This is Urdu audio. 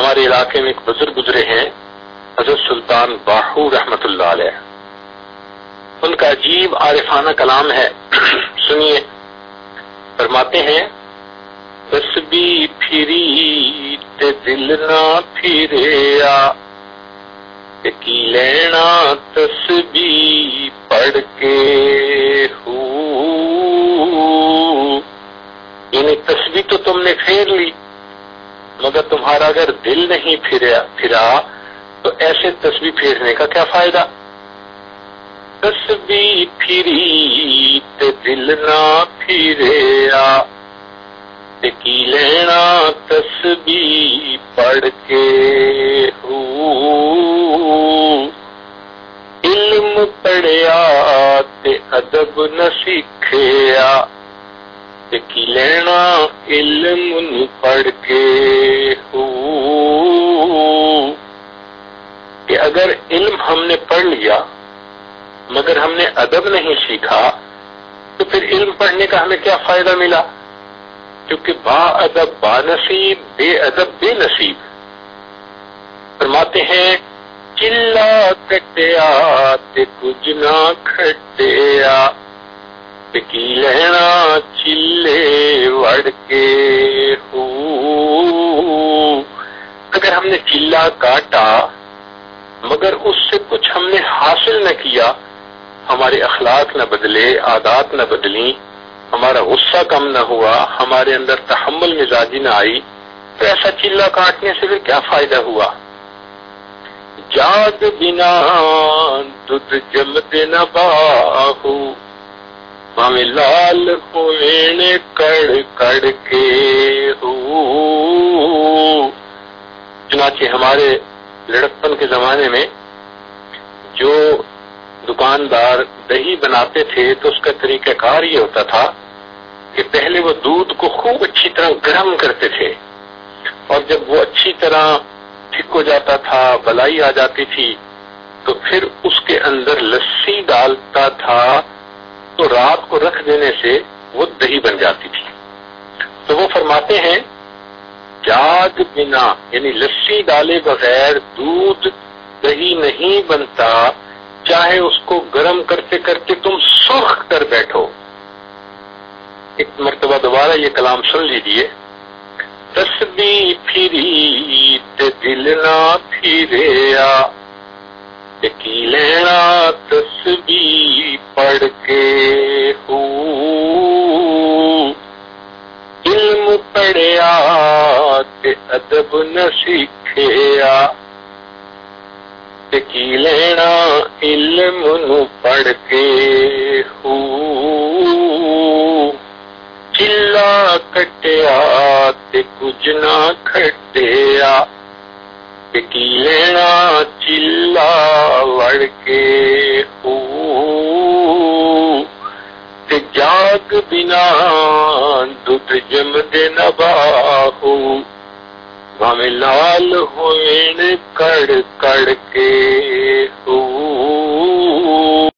ہمارے علاقے میں ایک بزرگ گزرے ہیں، حضرت سلطان باہو رحمت اللہ علیہ۔ ان کا عجیب عارفانہ کلام ہے۔ سنیے۔ فرماتے ہیں بس بھی پھری تے دل نہ پھریا کی لینا تسبی پڑھ کے ہو۔ یعنی تسبیح تو تم نے پھیر لی۔ مگر تمہارا اگر دل نہیں پھرا پھرا، تو ایسے تسبیح پھیرنے کا کیا فائدہ؟ تسبیح پھری تے دل نہ پھریا کی لینا تسبیح پڑھ کے ہو۔ علم پڑھیا تے ادب نہ سیکھیا کی لینا علم پڑھ کے ہو۔ کہ اگر علم ہم نے پڑھ لیا، مگر ہم نے ادب نہیں سیکھا، تو پھر علم پڑھنے کا ہمیں کیا فائدہ ملا؟ کیونکہ با ادب با نصیب، بے ادب بے نصیب۔ فرماتے ہیں، چلا کٹیا کچھ نہ کھٹیا۔ کی لینا چلے وڑ کے ہو اگر ہم نے چلا کاٹا، مگر اس سے کچھ ہم نے حاصل نہ کیا، ہمارے اخلاق نہ بدلے، عادات نہ بدلی ہمارا غصہ کم نہ ہوا، ہمارے اندر تحمل مزاجی نہ آئی، تو ایسا چلا کاٹنے سے پھر کیا فائدہ ہوا؟ جاد بنا، دودھ جمد نہ باہو۔ ہمیں لال ہوئے کڑ کڑ کے چنانچہ ہمارے لڑکپن کے زمانے میں جو دکاندار دہی بناتے تھے تو اس کا طریقہ کار یہ ہوتا تھا کہ پہلے وہ دودھ کو خوب اچھی طرح گرم کرتے تھے اور جب وہ اچھی طرح ٹھیک ہو جاتا تھا، بلائی آ جاتی تھی، تو پھر اس کے اندر لسی ڈالتا تھا تو رات رکھ دینے سے وہ دہی بن جاتی تھی۔ تو وہ فرماتے ہیں، جاد بنا یعنی لسی ڈالے بغیر دودھ دہی نہیں بنتا، چاہے اس کو گرم کرتے کرتے تم سرخ کر بیٹھو۔ ایک مرتبہ دوبارہ یہ کلام سن لیجیے تسبی پھری، دل نہ پھریا کی لینا تسبی پڑھ کے ہو علم پڑھیا ادب نہ سیکھیا کی لینا علم پڑھ کے ہو چلا کٹیا کچھ نہ کھٹیا۔ کی لینا چلا وڑ کے ہو جاگ بنا دودھ جم دے نباہو ہمیں لال ہوئے کڑ کڑ کے ہو